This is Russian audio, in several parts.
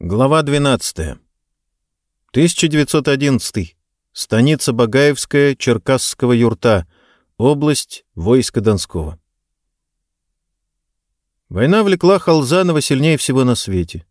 Глава 12. 1911. Станица Багаевская, Черкасского юрта. Область войска Донского. Война влекла Халзанова сильнее всего на свете.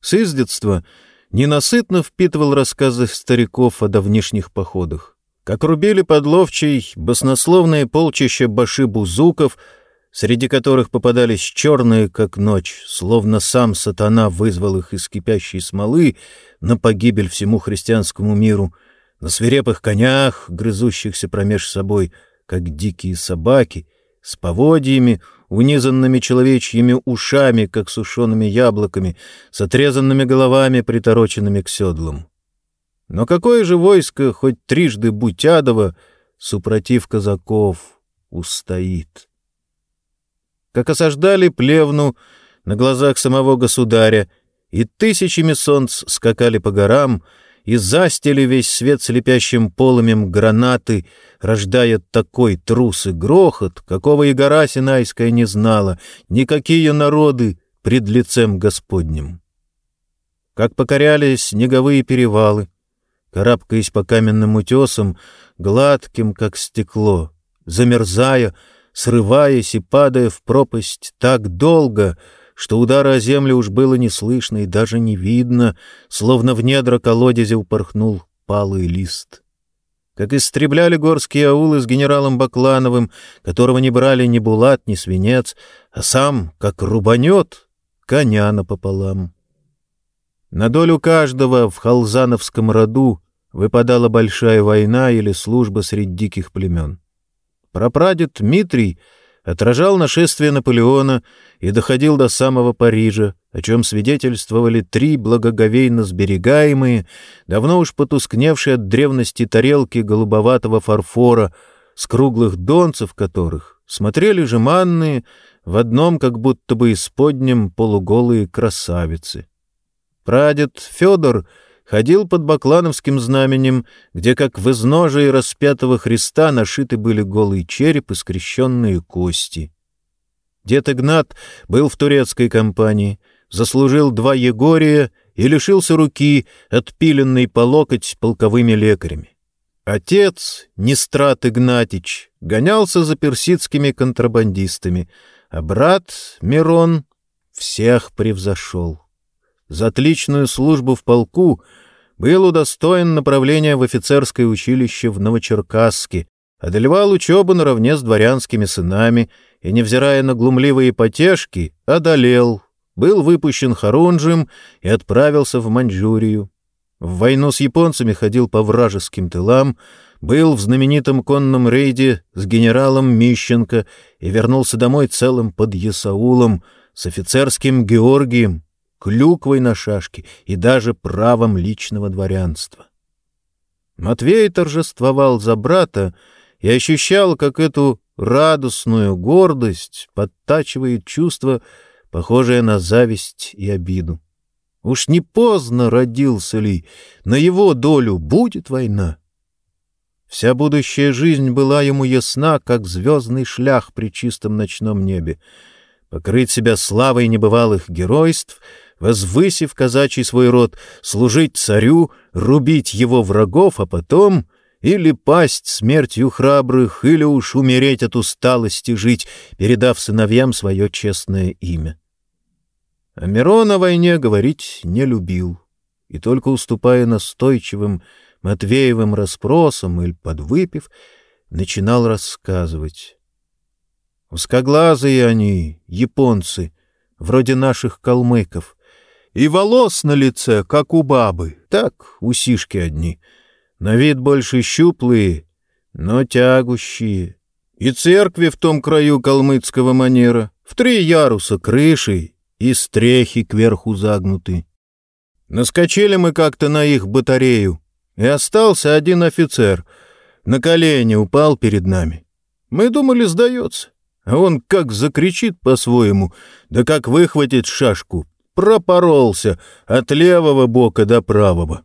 С издетства ненасытно впитывал рассказы стариков о давнишних походах. Как рубили под Ловчей баснословные полчища башибузуков — среди которых попадались черные, как ночь, словно сам сатана вызвал их из кипящей смолы на погибель всему христианскому миру, на свирепых конях, грызущихся промеж собой, как дикие собаки, с поводьями, унизанными человечьими ушами, как сушеными яблоками, с отрезанными головами, притороченными к седлам. Но какое же войско, хоть трижды будь адово, супротив казаков, устоит? Как осаждали плевну на глазах самого государя, и тысячами солнц скакали по горам, и застили весь свет слепящим полымем гранаты, рождая такой трус и грохот, какого и гора Синайская не знала, никакие народы пред лицем Господним. Как покоряли снеговые перевалы, карабкаясь по каменным утесам, гладким, как стекло, замерзая, срываясь и падая в пропасть так долго, что удара о землю уж было не слышно и даже не видно, словно в недра колодезя упорхнул палый лист. Как истребляли горские аулы с генералом Баклановым, которого не брали ни булат, ни свинец, а сам, как рубанет, коня напополам. На долю каждого в халзановском роду выпадала большая война или служба среди диких племен. Прапрадед Дмитрий отражал нашествие Наполеона и доходил до самого Парижа, о чем свидетельствовали три благоговейно сберегаемые, давно уж потускневшие от древности тарелки голубоватого фарфора, с круглых донцев которых смотрели жеманные, в одном как будто бы исподнем полуголые красавицы. Прадед Федор — ходил под баклановским знаменем, где, как в изножии распятого Христа, нашиты были голый череп и скрещенные кости. Дед Игнат был в турецкой компании, заслужил два Егория и лишился руки, отпиленной по локоть полковыми лекарями. Отец, Нестрат Игнатич, гонялся за персидскими контрабандистами, а брат, Мирон, всех превзошел. За отличную службу в полку был удостоен направления в офицерское училище в Новочеркасске, одолевал учебу наравне с дворянскими сынами и, невзирая на глумливые потешки, одолел, был выпущен Харунжем и отправился в Маньчжурию. В войну с японцами ходил по вражеским тылам, был в знаменитом конном рейде с генералом Мищенко и вернулся домой целым под Ясаулом с офицерским Георгием, клюквой на шашке и даже правом личного дворянства. Матвей торжествовал за брата и ощущал, как эту радостную гордость подтачивает чувство, похожее на зависть и обиду. Уж не поздно родился ли, на его долю будет война. Вся будущая жизнь была ему ясна, как звездный шлях при чистом ночном небе. Покрыть себя славой небывалых геройств — возвысив казачий свой род, служить царю, рубить его врагов, а потом или пасть смертью храбрых, или уж умереть от усталости жить, передав сыновьям свое честное имя. А Мирон о войне говорить не любил, и только уступая настойчивым Матвеевым расспросам или подвыпив, начинал рассказывать. Узкоглазые они, японцы, вроде наших калмыков, и волос на лице, как у бабы, так усишки одни. На вид больше щуплые, но тягущие. И церкви в том краю калмыцкого манера, в три яруса крышей и стрехи кверху загнуты. Наскочили мы как-то на их батарею, и остался один офицер. На колени упал перед нами. Мы думали, сдается. А он как закричит по-своему, да как выхватит шашку, пропоролся от левого бока до правого.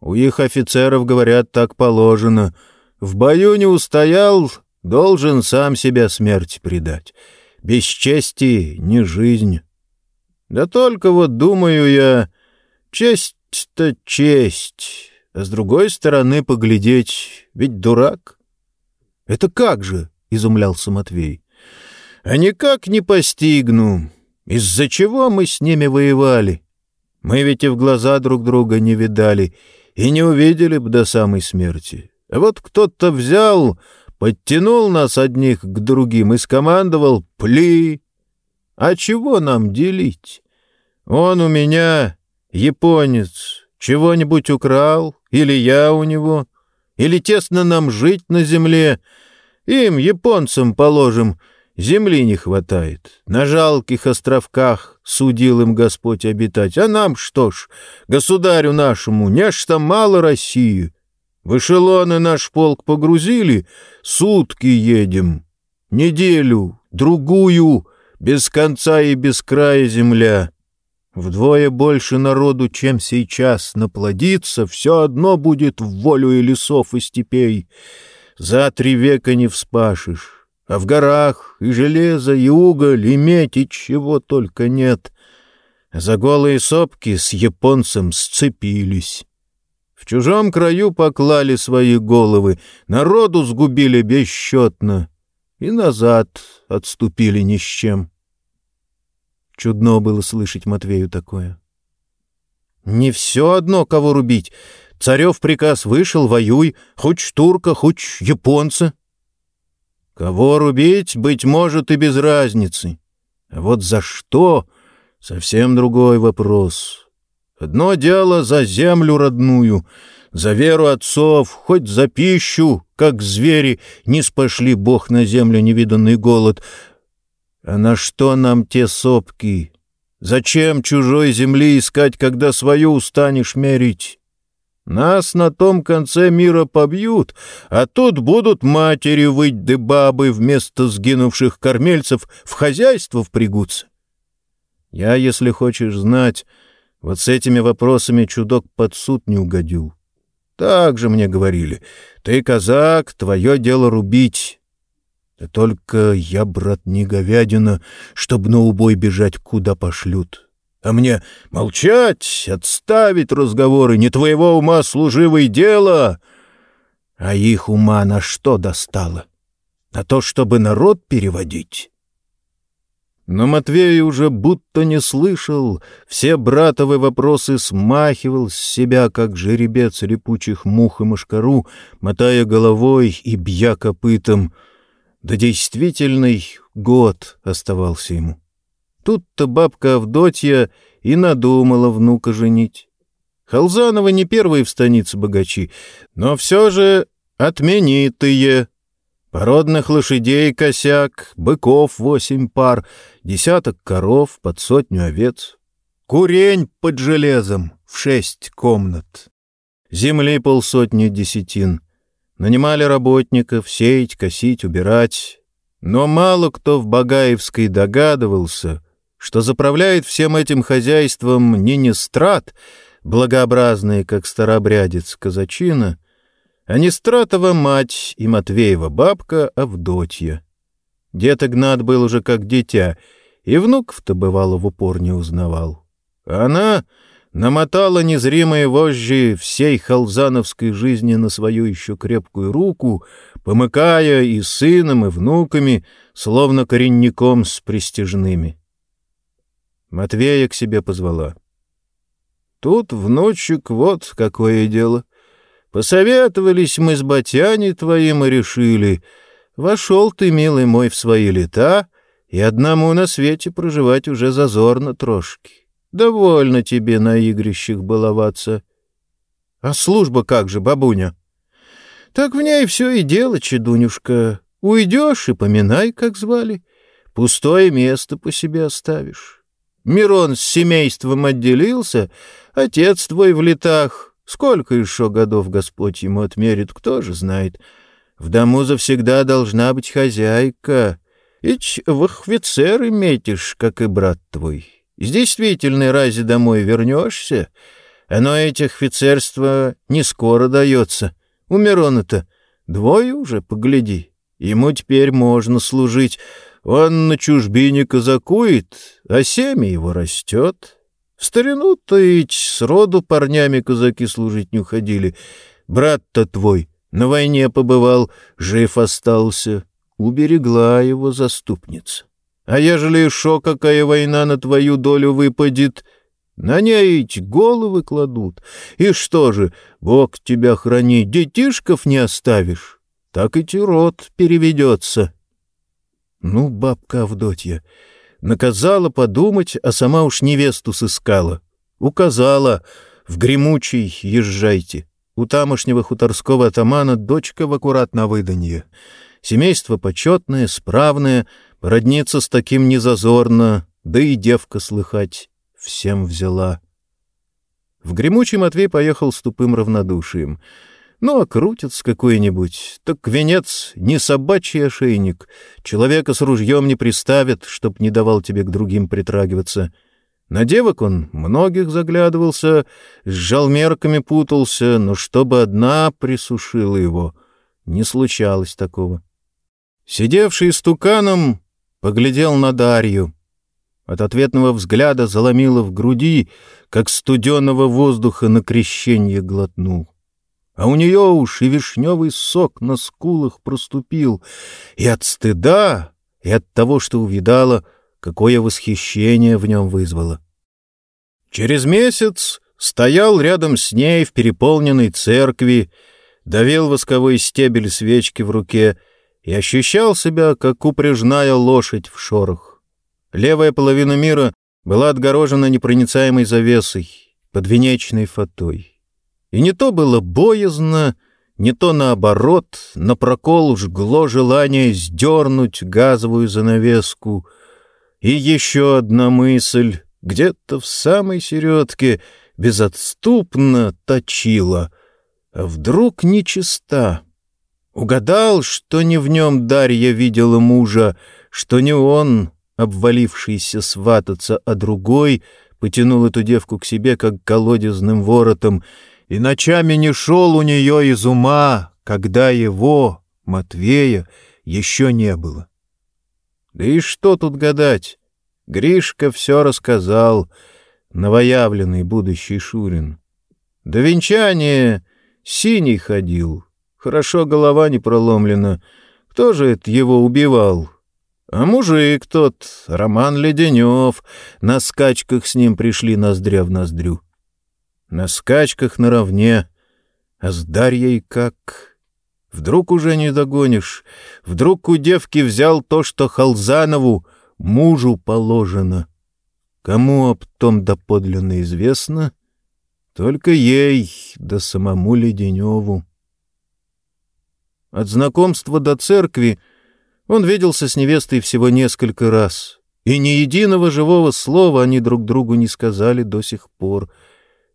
У их офицеров, говорят, так положено. В бою не устоял, должен сам себя смерти предать. Без чести не жизнь. Да только вот думаю я, Честь-то честь, а с другой стороны поглядеть, ведь дурак. — Это как же? — изумлялся Матвей. — А никак не постигну. Из-за чего мы с ними воевали? Мы ведь и в глаза друг друга не видали и не увидели б до самой смерти. А вот кто-то взял, подтянул нас одних к другим и скомандовал «Пли!» А чего нам делить? Он у меня, японец, чего-нибудь украл, или я у него, или тесно нам жить на земле. Им, японцам, положим, земли не хватает. На жалких островках судил им Господь обитать. А нам что ж, государю нашему, не аж там мало России. В эшелоны наш полк погрузили, сутки едем. Неделю, другую, без конца и без края земля. Вдвое больше народу, чем сейчас, наплодится, все одно будет в волю и лесов, и степей. За три века не вспашешь, а в горах и железо, и уголь, и медь, и чего только нет. За голые сопки с японцем сцепились. В чужом краю поклали свои головы, народу сгубили бесчетно и назад отступили ни с чем. Чудно было слышать Матвею такое. «Не все одно, кого рубить. Царев приказ вышел, воюй, хоть турка, хоть японца». «Кого рубить, быть может, и без разницы. А вот за что — совсем другой вопрос. Одно дело за землю родную, за веру отцов, хоть за пищу, как звери, не спошли Бог на землю невиданный голод — а на что нам те сопки? Зачем чужой земли искать, когда свою устанешь мерить? Нас на том конце мира побьют, а тут будут матери выть да бабы вместо сгинувших кормельцев в хозяйство впрягутся. Я, если хочешь знать, вот с этими вопросами чудок под суд не угодил. Так же мне говорили. Ты казак, твое дело рубить. Да только я, брат, не говядина, чтоб на убой бежать, куда пошлют. А мне молчать, отставить разговоры, не твоего ума служивое дело. А их ума на что достало? На то, чтобы народ переводить? Но Матвей уже будто не слышал, все братовы вопросы смахивал с себя, как жеребец липучих мух и мошкару, мотая головой и бья копытом — да действительный год оставался ему. Тут-то бабка Авдотья и надумала внука женить. Халзанова не первые в станице богачи, но все же отменитые. Породных лошадей косяк, быков восемь пар, десяток коров под сотню овец. Курень под железом в шесть комнат. Земли полсотни десятин. Нанимали работников сеять, косить, убирать. Но мало кто в Багаевской догадывался, что заправляет всем этим хозяйством не Нестрат, благообразный, как старобрядец казачина, а Нестратова мать и Матвеева бабка Авдотья. Дед Игнат был уже как дитя, и внуков-то бывало в упор не узнавал. Она намотала незримые вожжи всей халзановской жизни на свою еще крепкую руку, помыкая и сыном, и внуками, словно коренником с престижными. Матвея к себе позвала. Тут, внучек, вот какое дело. Посоветовались мы с батяней твоим и решили, вошел ты, милый мой, в свои лета, и одному на свете проживать уже зазорно трошки. Довольно тебе на игрищах баловаться. А служба как же, бабуня? Так в ней все и дело, чедунюшка. Уйдешь и поминай, как звали. Пустое место по себе оставишь. Мирон с семейством отделился, отец твой в летах. Сколько еще годов Господь ему отмерит, кто же знает. В дому завсегда должна быть хозяйка. Ич в офицеры метишь, как и брат твой. С действительной рази домой вернешься, оно этих офицерства не скоро дается. У Мирона-то двое уже, погляди. Ему теперь можно служить. Он на чужбине казакует, а семя его растет. В старину-то ведь сроду парнями казаки служить не уходили. Брат-то твой на войне побывал, жив остался. Уберегла его заступница. А ежели шо какая война на твою долю выпадет, на ней головы кладут. И что же, Бог тебя храни, детишков не оставишь, так и тирот переведется. Ну, бабка Авдотья, наказала подумать, а сама уж невесту сыскала. Указала, в гремучий езжайте. У тамошнего хуторского атамана дочка в аккуратно выданье. Семейство почетное, справное, родниться с таким незазорно, да и девка слыхать всем взяла. В гремучий Матвей поехал с тупым равнодушием. Ну, а крутится какой-нибудь, так венец не собачий ошейник. Человека с ружьем не приставят, чтоб не давал тебе к другим притрагиваться. На девок он многих заглядывался, с жалмерками путался, но чтобы одна присушила его, не случалось такого. Сидевший стуканом поглядел на Дарью. От ответного взгляда заломило в груди, как студеного воздуха на крещение глотнул. А у нее уж и вишневый сок на скулах проступил, и от стыда, и от того, что увидала, какое восхищение в нем вызвало. Через месяц стоял рядом с ней в переполненной церкви, давил восковой стебель свечки в руке — и ощущал себя, как упряжная лошадь в шорох. Левая половина мира была отгорожена непроницаемой завесой, подвенечной фатой. И не то было боязно, не то наоборот, на прокол жгло желание сдернуть газовую занавеску. И еще одна мысль, где-то в самой середке, безотступно точила. А вдруг нечиста? Угадал, что не в нем Дарья видела мужа, что не он, обвалившийся свататься, а другой потянул эту девку к себе, как колодезным воротом, и ночами не шел у нее из ума, когда его, Матвея, еще не было. Да и что тут гадать? Гришка все рассказал, новоявленный будущий Шурин. До венчания синий ходил, Хорошо голова не проломлена. Кто же это его убивал? А мужик тот, Роман Леденев, на скачках с ним пришли ноздря в ноздрю. На скачках наравне, а с Дарьей как... Вдруг уже не догонишь, вдруг у девки взял то, что Халзанову, мужу положено. Кому об том доподлинно известно? Только ей, да самому Леденеву. От знакомства до церкви он виделся с невестой всего несколько раз, и ни единого живого слова они друг другу не сказали до сих пор.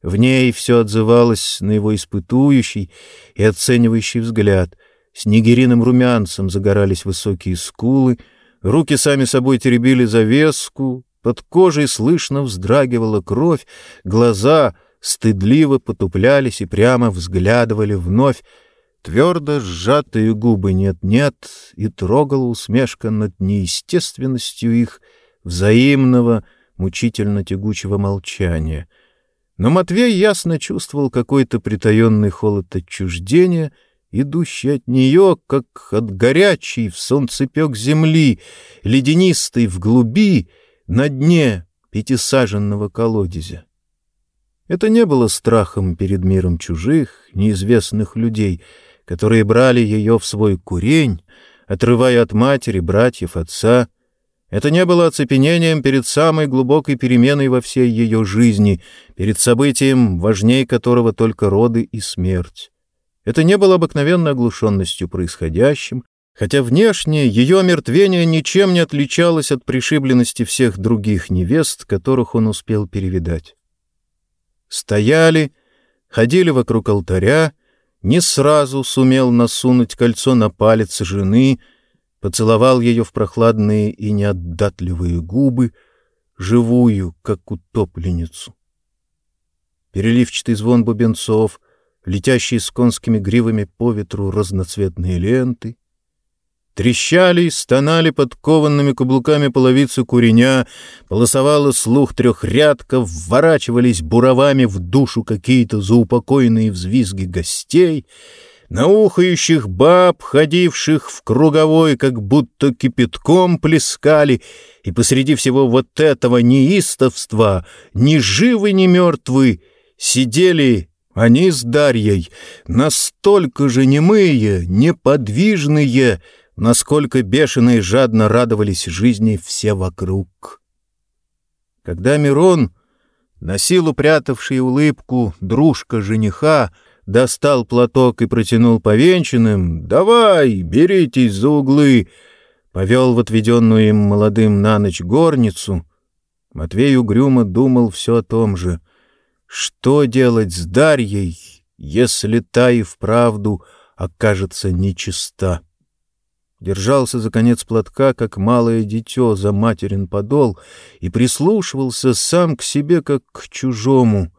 В ней все отзывалось на его испытующий и оценивающий взгляд. С нигериным румянцем загорались высокие скулы, руки сами собой теребили завеску, под кожей слышно вздрагивала кровь, глаза стыдливо потуплялись и прямо взглядывали вновь, Твердо сжатые губы нет-нет, и трогала усмешка над неестественностью их взаимного, мучительно тягучего молчания. Но Матвей ясно чувствовал какой-то притаенный холод отчуждения, идущий от нее, как от горячей в солнцепек земли, ледянистой в глуби, на дне пятисаженного колодезя. Это не было страхом перед миром чужих, неизвестных людей — которые брали ее в свой курень, отрывая от матери, братьев, отца. Это не было оцепенением перед самой глубокой переменой во всей ее жизни, перед событием, важней которого только роды и смерть. Это не было обыкновенной оглушенностью происходящим, хотя внешне ее омертвение ничем не отличалось от пришибленности всех других невест, которых он успел перевидать. Стояли, ходили вокруг алтаря, не сразу сумел насунуть кольцо на палец жены, поцеловал ее в прохладные и неотдатливые губы, живую, как утопленницу. Переливчатый звон бубенцов, летящие с конскими гривами по ветру разноцветные ленты, Трещали и стонали под кованными каблуками половицы куреня, полосовало слух трехрядков, вворачивались буровами в душу какие-то заупокойные взвизги гостей, на ухающих баб, ходивших в круговой, как будто кипятком плескали, и посреди всего вот этого неистовства, ни живы, ни мертвы, сидели они с Дарьей, настолько же немые, неподвижные, насколько бешено и жадно радовались жизни все вокруг. Когда Мирон, на силу прятавший улыбку дружка жениха, достал платок и протянул повенчанным «Давай, беритесь за углы!» повел в отведенную им молодым на ночь горницу, Матвей угрюмо думал все о том же. Что делать с Дарьей, если та и вправду окажется нечиста? держался за конец платка, как малое дитё за материн подол, и прислушивался сам к себе, как к чужому.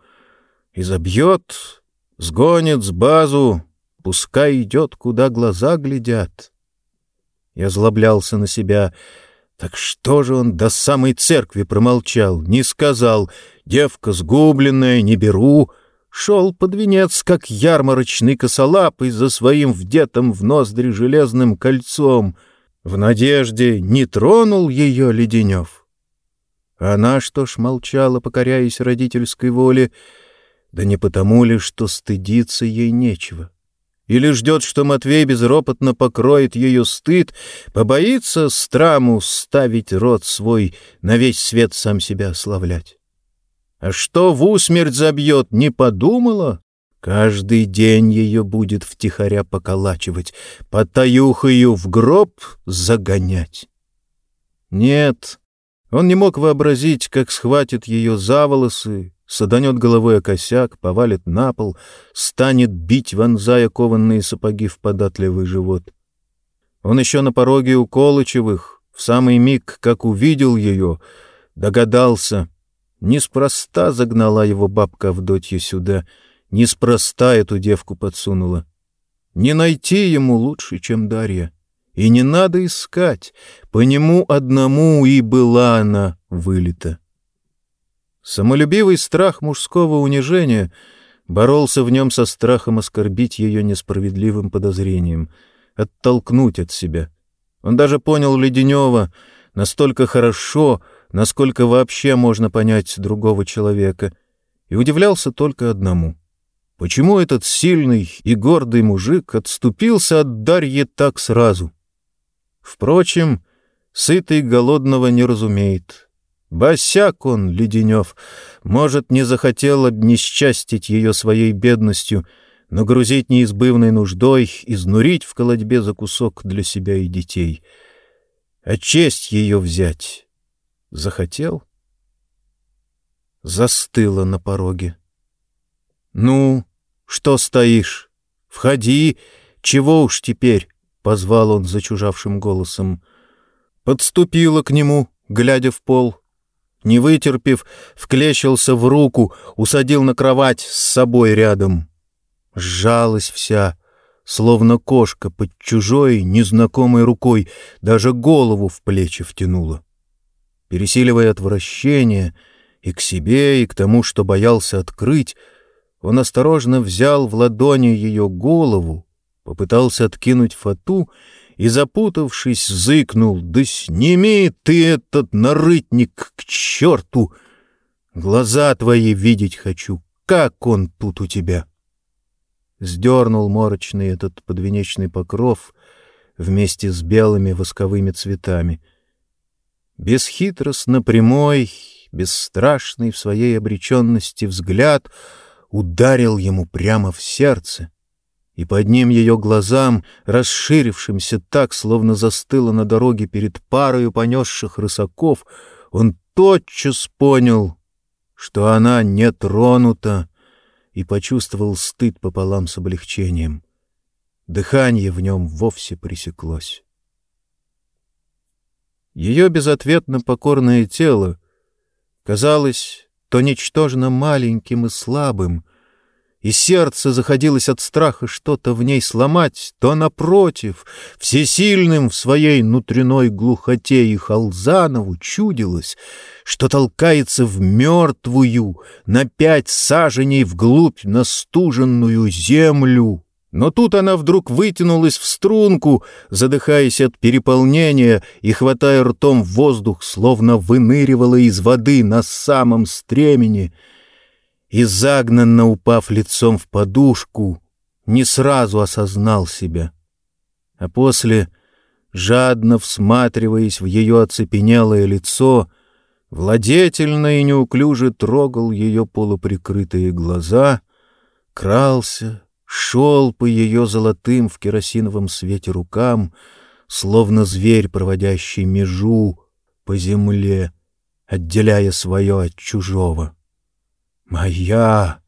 И сгонит с базу, пускай идет, куда глаза глядят. Я злоблялся на себя. Так что же он до самой церкви промолчал, не сказал «девка сгубленная, не беру», шел под венец, как ярмарочный косолапый за своим вдетым в ноздри железным кольцом, в надежде не тронул ее Леденев. Она что ж молчала, покоряясь родительской воле, да не потому ли, что стыдиться ей нечего. Или ждет, что Матвей безропотно покроет ее стыд, побоится страму ставить рот свой, на весь свет сам себя ославлять. А что в усмерть забьет, не подумала? Каждый день ее будет втихаря поколачивать, потаюхаю в гроб загонять. Нет, он не мог вообразить, как схватит ее за волосы, саданет головой о косяк, повалит на пол, станет бить, вонзая кованные сапоги в податливый живот. Он еще на пороге у Колычевых, в самый миг, как увидел ее, догадался — Неспроста загнала его бабка Авдотья сюда, неспроста эту девку подсунула. Не найти ему лучше, чем Дарья. И не надо искать, по нему одному и была она вылита. Самолюбивый страх мужского унижения боролся в нем со страхом оскорбить ее несправедливым подозрением, оттолкнуть от себя. Он даже понял Леденева настолько хорошо, насколько вообще можно понять другого человека, и удивлялся только одному. Почему этот сильный и гордый мужик отступился от Дарьи так сразу? Впрочем, сытый голодного не разумеет. Босяк он, Леденев, может, не захотел обнесчастить ее своей бедностью, нагрузить неизбывной нуждой, изнурить в колодьбе за кусок для себя и детей. А честь ее взять Захотел? Застыла на пороге. «Ну, что стоишь? Входи! Чего уж теперь?» — позвал он зачужавшим голосом. Подступила к нему, глядя в пол. Не вытерпев, вклещился в руку, усадил на кровать с собой рядом. Сжалась вся, словно кошка под чужой, незнакомой рукой, даже голову в плечи втянула пересиливая отвращение и к себе, и к тому, что боялся открыть, он осторожно взял в ладони ее голову, попытался откинуть фату и, запутавшись, зыкнул «Да сними ты этот нарытник к черту! Глаза твои видеть хочу, как он тут у тебя!» Сдернул морочный этот подвенечный покров вместе с белыми восковыми цветами — Бесхитростно прямой, бесстрашный в своей обреченности взгляд ударил ему прямо в сердце, и под ним ее глазам, расширившимся так, словно застыло на дороге перед парою понесших рысаков, он тотчас понял, что она не тронута, и почувствовал стыд пополам с облегчением. Дыхание в нем вовсе пресеклось. Ее безответно покорное тело казалось то ничтожно маленьким и слабым, и сердце заходилось от страха что-то в ней сломать, то, напротив, всесильным в своей внутренной глухоте и Халзанову чудилось, что толкается в мертвую на пять саженей вглубь настуженную землю. Но тут она вдруг вытянулась в струнку, задыхаясь от переполнения и хватая ртом воздух, словно выныривала из воды на самом стремени — и, загнанно упав лицом в подушку, не сразу осознал себя. А после, жадно всматриваясь в ее оцепенелое лицо, владетельно и неуклюже трогал ее полуприкрытые глаза, крался, шел по ее золотым в керосиновом свете рукам, словно зверь, проводящий межу по земле, отделяя свое от чужого. «Моя!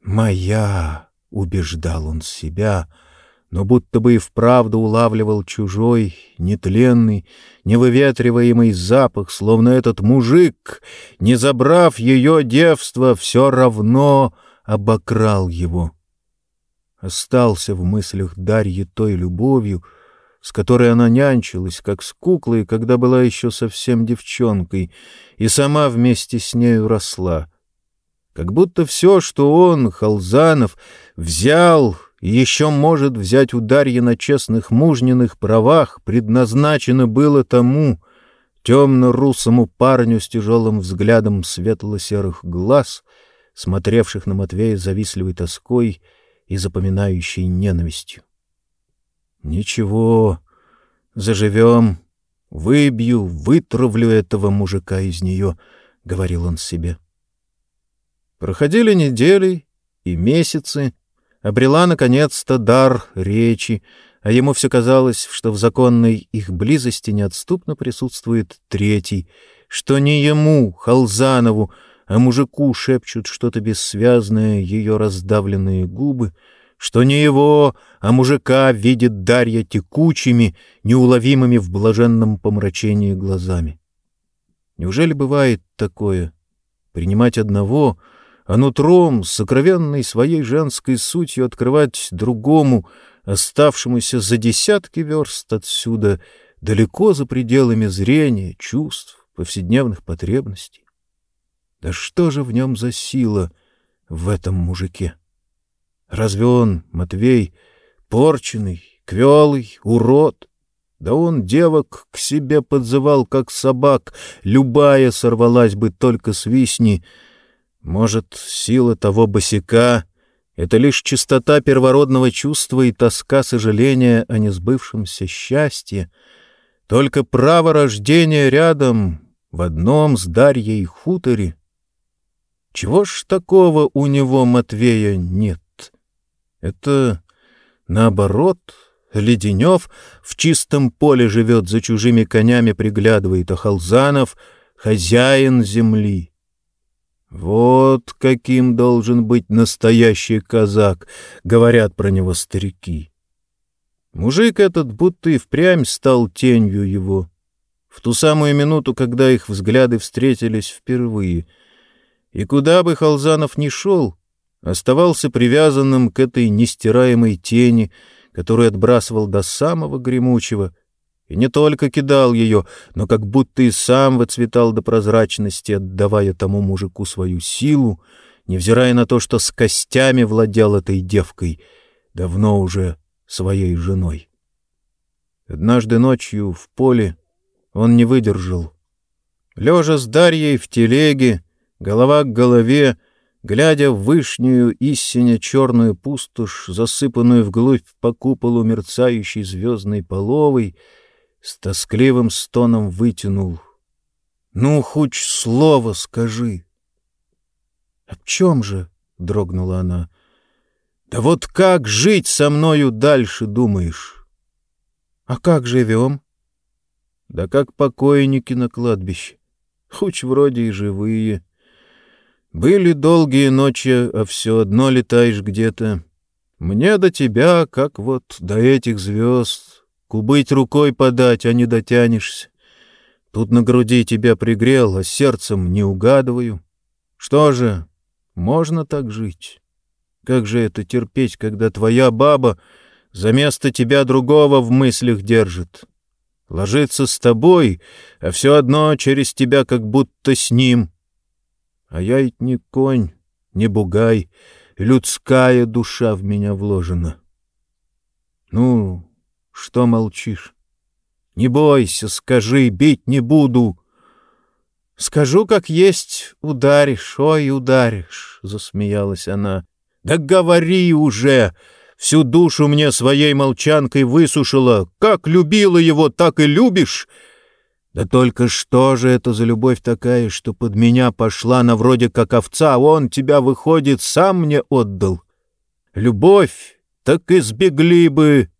Моя!» — убеждал он себя, но будто бы и вправду улавливал чужой, нетленный, невыветриваемый запах, словно этот мужик, не забрав ее девство, все равно обокрал его. Остался в мыслях Дарьи той любовью, с которой она нянчилась, как с куклой, когда была еще совсем девчонкой, и сама вместе с нею росла — как будто все, что он, Халзанов, взял и еще может взять у Дарьи на честных мужниных правах, предназначено было тому темно-русому парню с тяжелым взглядом светло-серых глаз, смотревших на Матвея завистливой тоской и запоминающей ненавистью. «Ничего, заживем, выбью, вытравлю этого мужика из нее», — говорил он себе. — Проходили недели и месяцы, обрела наконец-то дар речи, а ему все казалось, что в законной их близости неотступно присутствует третий, что не ему, Халзанову, а мужику шепчут что-то бессвязное ее раздавленные губы, что не его, а мужика видит Дарья текучими, неуловимыми в блаженном помрачении глазами. Неужели бывает такое? Принимать одного — а нутром, сокровенной своей женской сутью открывать другому, оставшемуся за десятки верст отсюда, далеко за пределами зрения, чувств, повседневных потребностей. Да что же в нем за сила в этом мужике? Разве он, Матвей, порченный, квелый, урод? Да он девок к себе подзывал, как собак, любая сорвалась бы только с висни — может, сила того босика — это лишь чистота первородного чувства и тоска сожаления о несбывшемся счастье, только право рождения рядом, в одном с Дарьей хуторе. Чего ж такого у него, Матвея, нет? Это, наоборот, Леденев в чистом поле живет, за чужими конями приглядывает, а Халзанов — хозяин земли. Вот каким должен быть настоящий казак, говорят про него старики. Мужик этот будто и впрямь стал тенью его. В ту самую минуту, когда их взгляды встретились впервые. И куда бы Халзанов ни шел, оставался привязанным к этой нестираемой тени, которую отбрасывал до самого гремучего — и не только кидал ее, но как будто и сам выцветал до прозрачности, отдавая тому мужику свою силу, невзирая на то, что с костями владел этой девкой, давно уже своей женой. Однажды ночью в поле он не выдержал. Лежа с Дарьей в телеге, голова к голове, глядя в вышнюю истине черную пустошь, засыпанную вглубь по куполу мерцающей звездной половой, с тоскливым стоном вытянул. «Ну, хоть слово скажи!» «Об чем же?» — дрогнула она. «Да вот как жить со мною дальше, думаешь?» «А как живем?» «Да как покойники на кладбище, хоть вроде и живые. Были долгие ночи, а все одно летаешь где-то. Мне до тебя, как вот до этих звезд, Кубыть рукой подать, а не дотянешься. Тут на груди тебя пригрел, а сердцем не угадываю. Что же, можно так жить? как же это терпеть, когда твоя баба за место тебя другого в мыслях держит? Ложится с тобой, а все одно через тебя как будто с ним. А я ведь не конь, не бугай, людская душа в меня вложена. Ну, что молчишь? Не бойся, скажи, бить не буду. Скажу, как есть, ударишь, ой, ударишь, — засмеялась она. Да говори уже! Всю душу мне своей молчанкой высушила. Как любила его, так и любишь. Да только что же это за любовь такая, что под меня пошла на вроде как овца, а он тебя, выходит, сам мне отдал? Любовь, так и сбегли бы.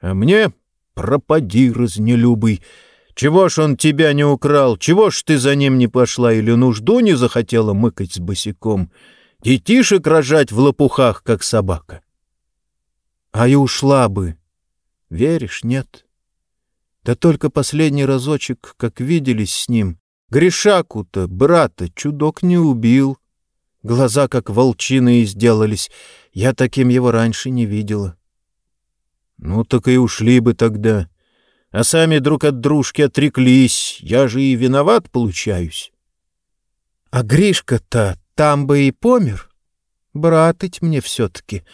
А мне пропади, разнелюбый. Чего ж он тебя не украл? Чего ж ты за ним не пошла или нужду не захотела мыкать с босиком? Детишек рожать в лопухах, как собака. А и ушла бы. Веришь, нет? Да только последний разочек, как виделись с ним, Гришаку-то, брата, чудок не убил. Глаза как волчиные сделались. Я таким его раньше не видела. Ну так и ушли бы тогда. А сами друг от дружки отреклись. Я же и виноват получаюсь. А Гришка-то там бы и помер. Братыть мне все-таки.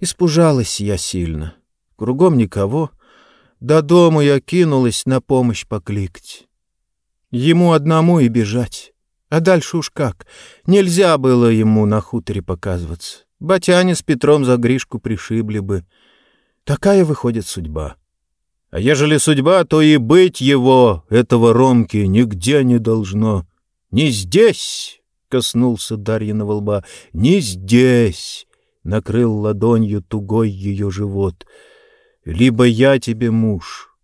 Испужалась я сильно. Кругом никого. До дому я кинулась на помощь покликать. Ему одному и бежать. А дальше уж как. Нельзя было ему на хуторе показываться. Батяне с Петром за Гришку пришибли бы. Такая выходит судьба. А ежели судьба, то и быть его, этого Ромки, нигде не должно. Не здесь, — коснулся Дарьиного лба, — не здесь, — накрыл ладонью тугой ее живот. Либо я тебе муж,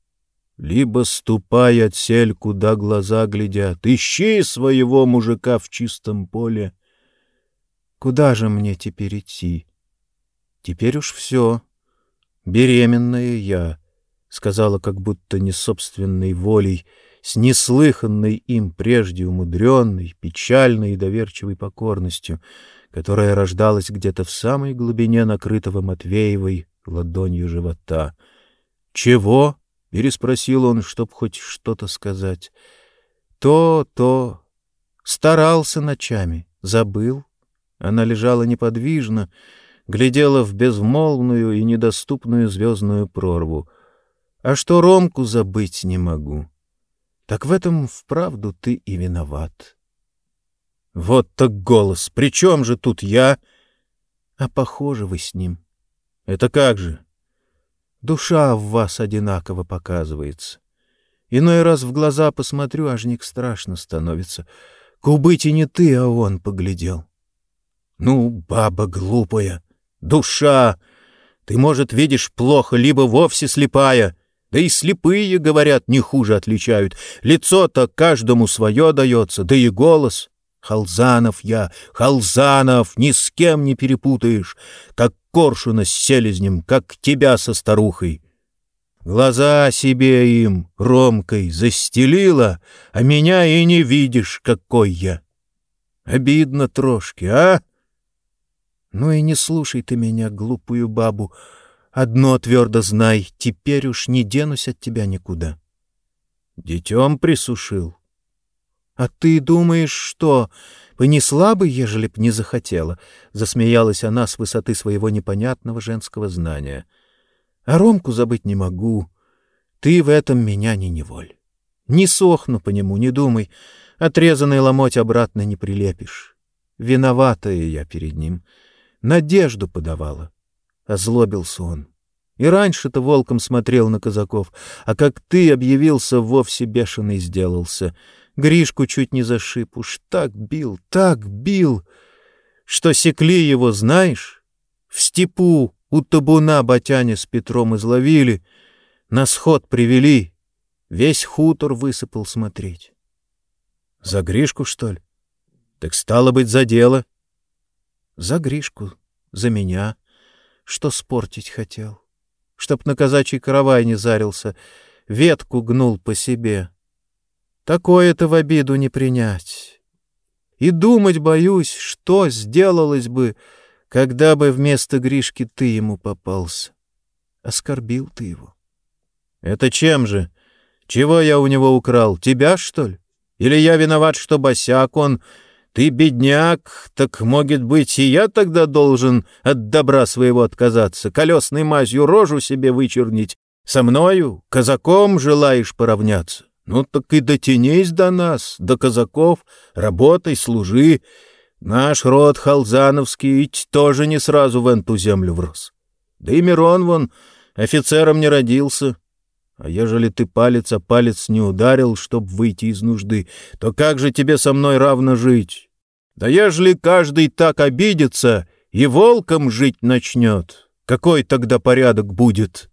либо ступай отсель, куда глаза глядят. Ищи своего мужика в чистом поле. Куда же мне теперь идти? Теперь уж все. Беременная я, — сказала как будто не собственной волей, с неслыханной им прежде умудренной, печальной и доверчивой покорностью, которая рождалась где-то в самой глубине накрытого Матвеевой ладонью живота. «Чего?» — переспросил он, чтоб хоть что-то сказать. «То, то. Старался ночами, забыл». Она лежала неподвижно, глядела в безмолвную и недоступную звездную прорву. А что Ромку забыть не могу. Так в этом вправду ты и виноват. Вот так голос! При чем же тут я? А похожи вы с ним. Это как же? Душа в вас одинаково показывается. Иной раз в глаза посмотрю, ажник страшно становится. Кубыть не ты, а он поглядел. Ну, баба глупая, душа! Ты, может, видишь плохо, либо вовсе слепая. Да и слепые, говорят, не хуже отличают. Лицо-то каждому свое дается, да и голос. Халзанов я, Халзанов, ни с кем не перепутаешь, как коршуна с селезнем, как тебя со старухой. Глаза себе им, ромкой, застелила, а меня и не видишь, какой я. Обидно трошки, а? Ну и не слушай ты меня, глупую бабу. Одно твердо знай, теперь уж не денусь от тебя никуда. Детем присушил. А ты думаешь, что понесла бы, ежели б не захотела? Засмеялась она с высоты своего непонятного женского знания. А Ромку забыть не могу. Ты в этом меня не неволь. Не сохну по нему, не думай. Отрезанный ломоть обратно не прилепишь. Виноватая я перед ним — Надежду подавала. Озлобился он. И раньше-то волком смотрел на казаков, а как ты объявился, вовсе бешеный сделался. Гришку чуть не зашиб, уж так бил, так бил, что секли его, знаешь? В степу у табуна батяне с Петром изловили, на сход привели, весь хутор высыпал смотреть. За Гришку, что ли? Так стало быть, за дело. За Гришку, за меня, что спортить хотел. Чтоб на казачий каравай не зарился, ветку гнул по себе. Такое-то в обиду не принять. И думать боюсь, что сделалось бы, когда бы вместо Гришки ты ему попался. Оскорбил ты его. Это чем же? Чего я у него украл? Тебя, что ли? Или я виноват, что босяк он... Ты бедняк, так, может быть, и я тогда должен от добра своего отказаться, колесной мазью рожу себе вычернить. Со мною, казаком, желаешь поравняться? Ну так и дотянись до нас, до казаков, работай, служи. Наш род халзановский тоже не сразу в эту землю врос. Да и Мирон вон офицером не родился, а ежели ты палец о палец не ударил, чтоб выйти из нужды, то как же тебе со мной равно жить? Да ежели каждый так обидится и волком жить начнет, какой тогда порядок будет?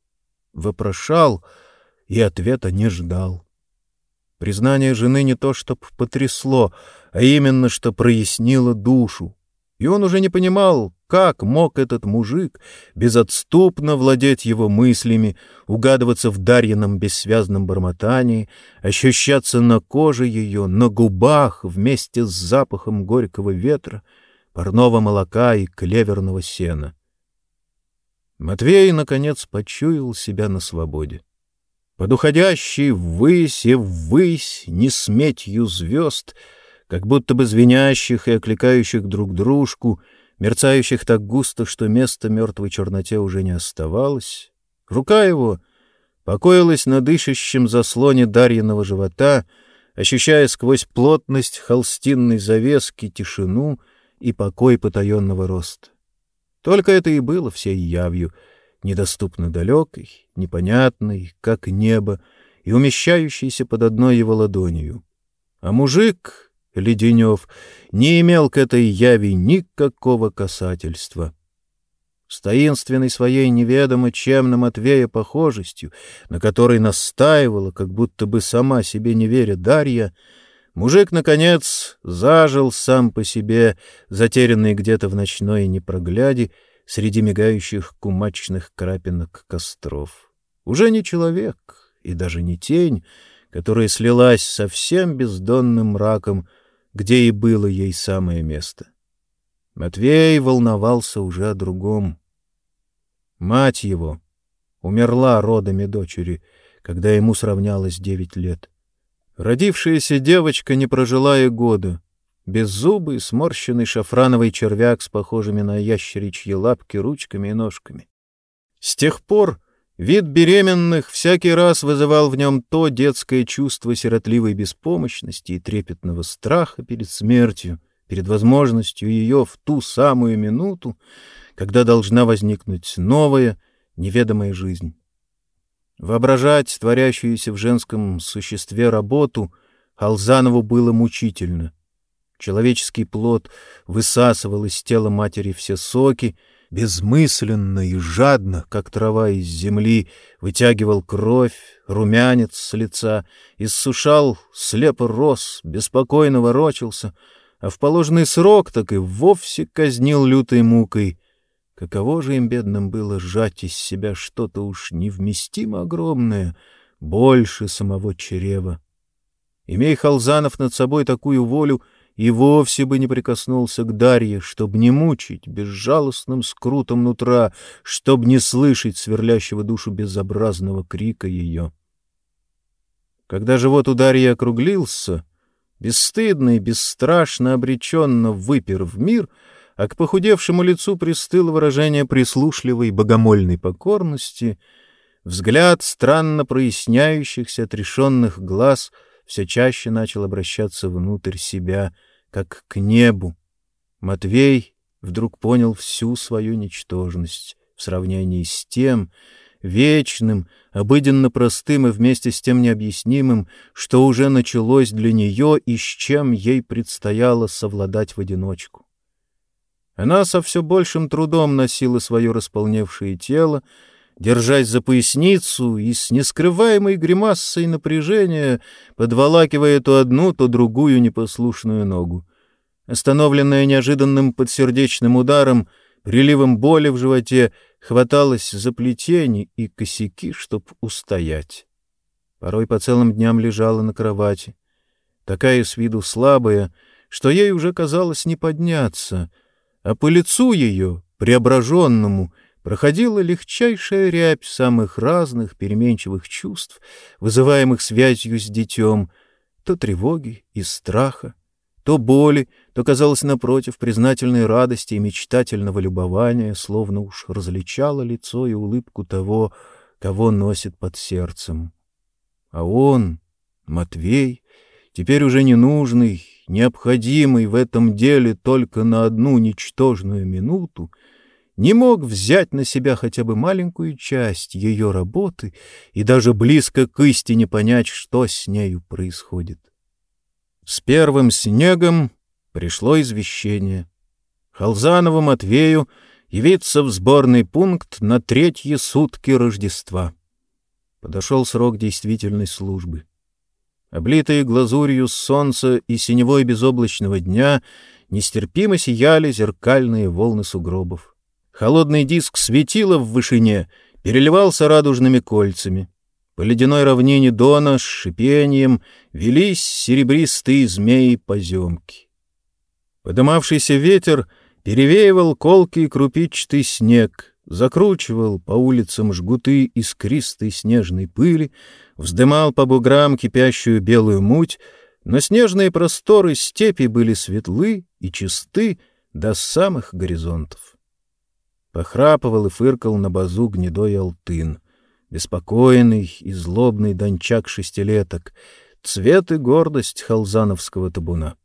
Вопрошал и ответа не ждал. Признание жены не то чтоб потрясло, а именно что прояснило душу. И он уже не понимал, как мог этот мужик безотступно владеть его мыслями, угадываться в Дарьином бессвязном бормотании, ощущаться на коже ее, на губах вместе с запахом горького ветра, парного молока и клеверного сена. Матвей, наконец, почуял себя на свободе. Под уходящей ввысь и ввысь несметью звезд — как будто бы звенящих и окликающих друг дружку, мерцающих так густо, что места мертвой черноте уже не оставалось. Рука его покоилась на дышащем заслоне Дарьиного живота, ощущая сквозь плотность холстинной завески тишину и покой потаенного роста. Только это и было всей явью, недоступно далекой, непонятной, как небо, и умещающейся под одной его ладонью. А мужик, Леденев, не имел к этой яви никакого касательства. С таинственной своей неведомо чем на Матвея похожестью, на которой настаивала, как будто бы сама себе не веря Дарья, мужик, наконец, зажил сам по себе, затерянный где-то в ночной непрогляде среди мигающих кумачных крапинок костров. Уже не человек и даже не тень, которая слилась со всем бездонным мраком, где и было ей самое место. Матвей волновался уже о другом. Мать его умерла родами дочери, когда ему сравнялось девять лет. Родившаяся девочка не прожила и года. Беззубый, сморщенный шафрановый червяк с похожими на ящеричьи лапки ручками и ножками. С тех пор Вид беременных всякий раз вызывал в нем то детское чувство сиротливой беспомощности и трепетного страха перед смертью, перед возможностью ее в ту самую минуту, когда должна возникнуть новая, неведомая жизнь. Воображать творящуюся в женском существе работу Алзанову было мучительно. Человеческий плод высасывал из тела матери все соки — безмысленно и жадно, как трава из земли, вытягивал кровь, румянец с лица, иссушал, слепо рос, беспокойно ворочался, а в положенный срок так и вовсе казнил лютой мукой. Каково же им, бедным, было сжать из себя что-то уж невместимо огромное, больше самого чрева. Имей Халзанов над собой такую волю — и вовсе бы не прикоснулся к Дарье, чтобы не мучить безжалостным скрутом нутра, чтобы не слышать сверлящего душу безобразного крика ее. Когда живот у Дарьи округлился, бесстыдно и бесстрашно обреченно выпер в мир, а к похудевшему лицу пристыло выражение прислушливой богомольной покорности, взгляд странно проясняющихся отрешенных глаз все чаще начал обращаться внутрь себя — как к небу. Матвей вдруг понял всю свою ничтожность в сравнении с тем, вечным, обыденно простым и вместе с тем необъяснимым, что уже началось для нее и с чем ей предстояло совладать в одиночку. Она со все большим трудом носила свое располневшее тело, держась за поясницу и с нескрываемой гримасой напряжения, подволакивая то одну, то другую непослушную ногу. Остановленная неожиданным подсердечным ударом, приливом боли в животе, хваталась за плетени и косяки, чтоб устоять. Порой по целым дням лежала на кровати, такая с виду слабая, что ей уже казалось не подняться, а по лицу ее преображенному проходила легчайшая рябь самых разных переменчивых чувств, вызываемых связью с детем, то тревоги и страха, то боли, то, казалось, напротив, признательной радости и мечтательного любования, словно уж различало лицо и улыбку того, кого носит под сердцем. А он, Матвей, теперь уже ненужный, необходимый в этом деле только на одну ничтожную минуту, не мог взять на себя хотя бы маленькую часть ее работы и даже близко к истине понять, что с нею происходит. С первым снегом пришло извещение. Халзанову Матвею явиться в сборный пункт на третьи сутки Рождества. Подошел срок действительной службы. Облитые глазурью солнца и синевой безоблачного дня нестерпимо сияли зеркальные волны сугробов. Холодный диск светила в вышине, переливался радужными кольцами. По ледяной равнине Дона с шипением велись серебристые змеи-поземки. Подымавшийся ветер перевеивал колкий крупичатый снег, закручивал по улицам жгуты искристой снежной пыли, вздымал по буграм кипящую белую муть, но снежные просторы степи были светлы и чисты до самых горизонтов. Похрапывал и фыркал на базу гнедой алтын — беспокойный и злобный дончак шестилеток, цвет и гордость халзановского табуна.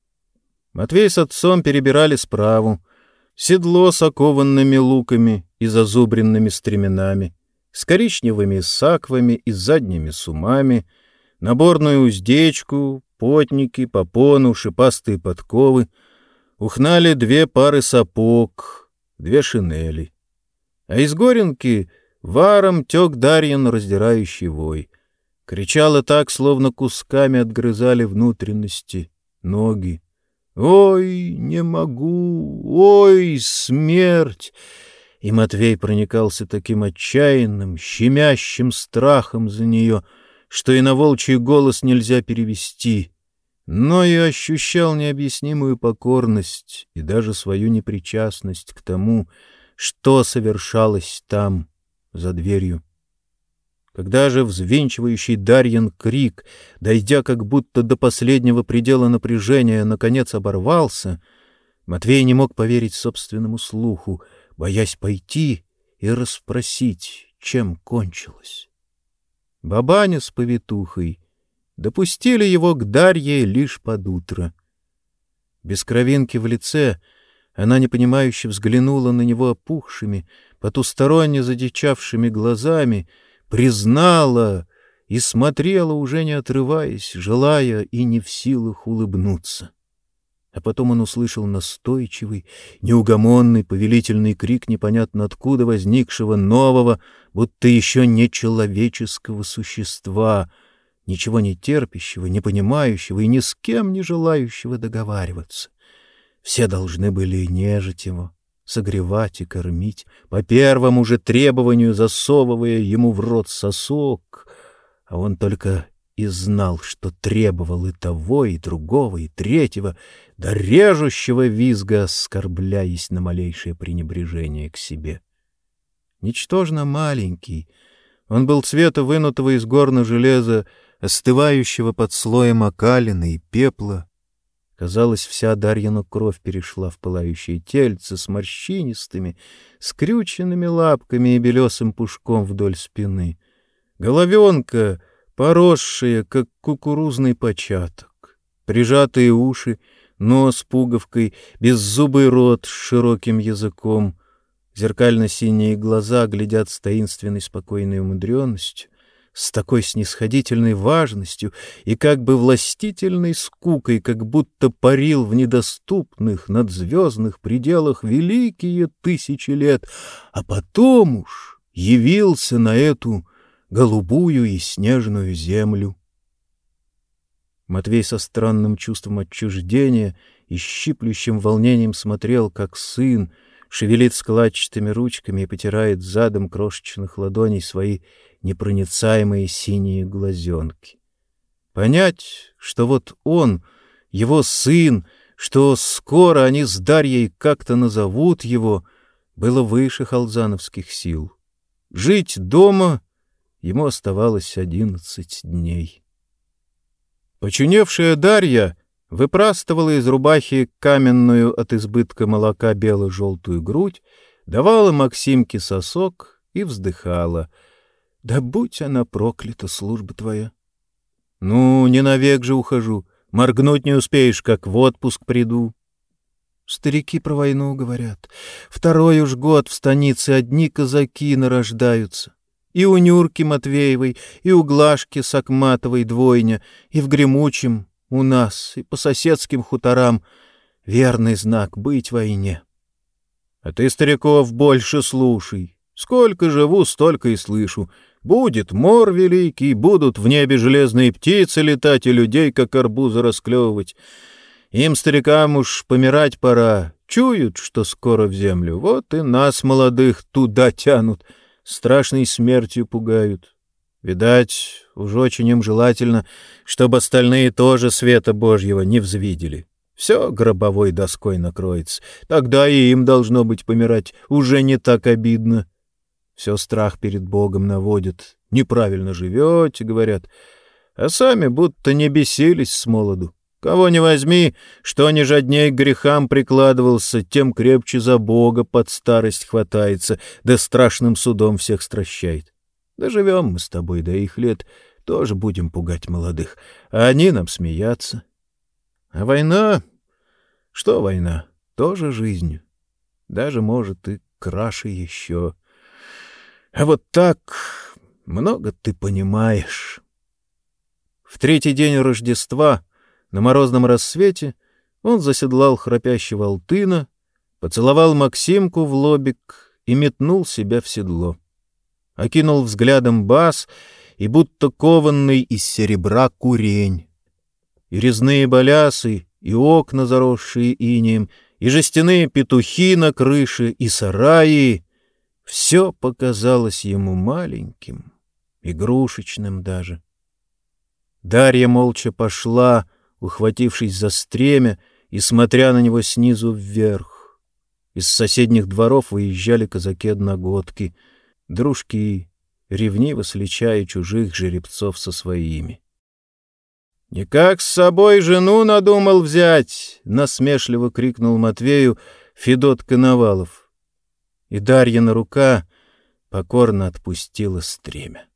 Матвей с отцом перебирали справу, седло с окованными луками и зазубренными стременами, с коричневыми саквами и задними сумами, наборную уздечку, потники, попону, шипастые подковы, ухнали две пары сапог, две шинели. А из горенки — Варом тек Дарьин раздирающий вой. Кричала так, словно кусками отгрызали внутренности, ноги. «Ой, не могу! Ой, смерть!» И Матвей проникался таким отчаянным, щемящим страхом за нее, что и на волчий голос нельзя перевести, но и ощущал необъяснимую покорность и даже свою непричастность к тому, что совершалось там, за дверью. Когда же взвинчивающий Дарьин крик, дойдя как будто до последнего предела напряжения, наконец оборвался, Матвей не мог поверить собственному слуху, боясь пойти и расспросить, чем кончилось. Бабаня с повитухой допустили его к Дарье лишь под утро. Без кровинки в лице она непонимающе взглянула на него опухшими, потусторонне задичавшими глазами, признала и смотрела, уже не отрываясь, желая и не в силах улыбнуться. А потом он услышал настойчивый, неугомонный, повелительный крик непонятно откуда возникшего нового, будто еще не человеческого существа, ничего не терпящего, не понимающего и ни с кем не желающего договариваться. Все должны были нежить его, согревать и кормить, по первому же требованию засовывая ему в рот сосок, а он только и знал, что требовал и того, и другого, и третьего, до режущего визга, оскорбляясь на малейшее пренебрежение к себе. Ничтожно маленький, он был цвета вынутого из горна железа, остывающего под слоем окалины и пепла, Казалось, вся Дарьина кровь перешла в пылающее тельце с морщинистыми, скрюченными лапками и белесым пушком вдоль спины. Головенка, поросшая, как кукурузный початок. Прижатые уши, нос пуговкой, беззубый рот с широким языком. Зеркально-синие глаза глядят с таинственной спокойной умудренностью с такой снисходительной важностью и как бы властительной скукой, как будто парил в недоступных надзвездных пределах великие тысячи лет, а потом уж явился на эту голубую и снежную землю. Матвей со странным чувством отчуждения и щиплющим волнением смотрел, как сын шевелит складчатыми ручками и потирает задом крошечных ладоней свои непроницаемые синие глазенки. Понять, что вот он, его сын, что скоро они с Дарьей как-то назовут его, было выше халзановских сил. Жить дома ему оставалось одиннадцать дней. Почуневшая Дарья выпрастывала из рубахи каменную от избытка молока бело-желтую грудь, давала Максимке сосок и вздыхала. «Да будь она проклята, служба твоя!» «Ну, не навек же ухожу. Моргнуть не успеешь, как в отпуск приду». Старики про войну говорят. Второй уж год в станице одни казаки нарождаются. И у Нюрки Матвеевой, и у Глашки Сакматовой двойня, и в Гремучем у нас, и по соседским хуторам. Верный знак — быть войне. А ты, стариков, больше слушай. Сколько живу, столько и слышу. Будет мор великий, будут в небе железные птицы летать и людей, как арбузы, расклевывать. Им, старикам, уж помирать пора. Чуют, что скоро в землю. Вот и нас, молодых, туда тянут. Страшной смертью пугают. Видать, уж очень им желательно, чтобы остальные тоже света Божьего не взвидели. Все гробовой доской накроется. Тогда и им должно быть помирать уже не так обидно. Все страх перед Богом наводят. Неправильно живете, говорят. А сами будто не бесились с молоду. Кого не возьми, что ни жадней к грехам прикладывался, тем крепче за Бога под старость хватается, да страшным судом всех стращает. Доживем мы с тобой до их лет, тоже будем пугать молодых, а они нам смеяться. А война... Что война? Тоже жизнь. Даже, может, и краше еще. А вот так много ты понимаешь. В третий день Рождества на морозном рассвете он заседлал храпящего Алтына, поцеловал Максимку в лобик и метнул себя в седло. Окинул взглядом бас и будто кованный из серебра курень. И резные балясы, и окна, заросшие инеем, и жестяные петухи на крыше, и сараи — все показалось ему маленьким, игрушечным даже. Дарья молча пошла, ухватившись за стремя и смотря на него снизу вверх. Из соседних дворов выезжали казаки-одногодки, дружки, ревниво сличая чужих жеребцов со своими. «Никак с собой жену надумал взять!» — насмешливо крикнул Матвею Федот Коновалов. И Дарьина рука покорно отпустила стремя.